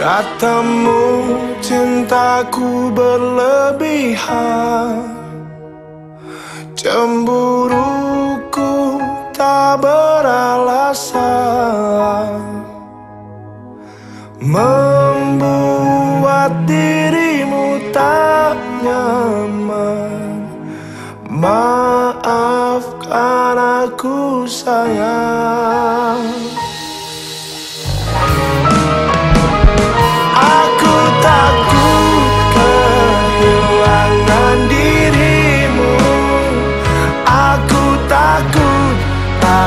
Katamu cintaku berlebihan. Cemburuku tak beralasan. Membuat dirimu tak nyaman. Maafkan aku sayang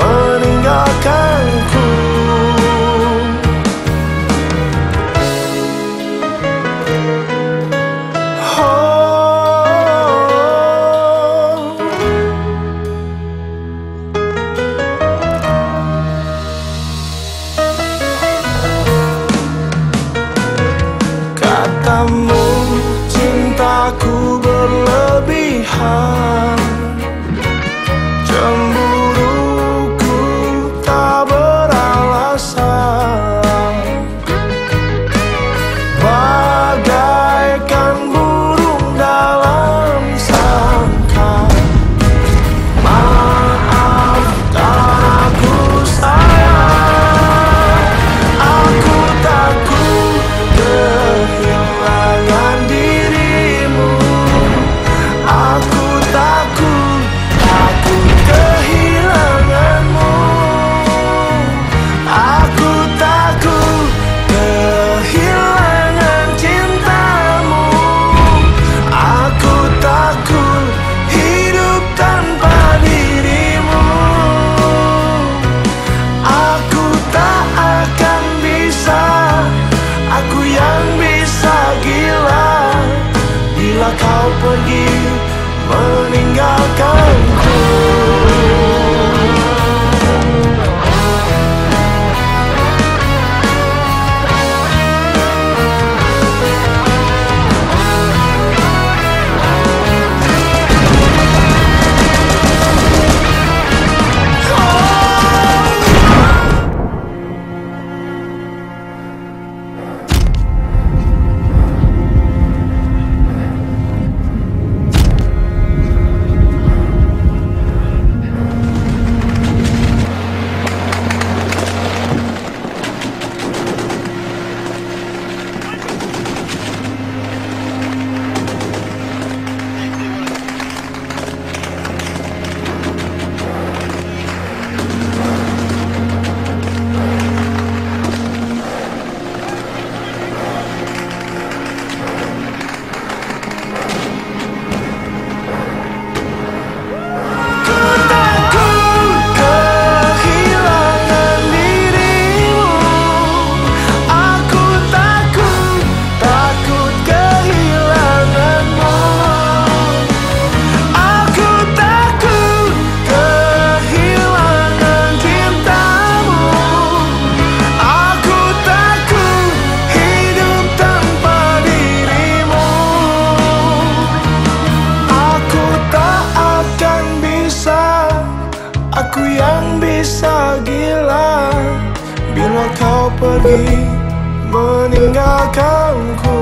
meninggalkanku oh. Katamu cintaku berlebihan meninggalkanku bisa gila Bila kau pergi meninggalkanku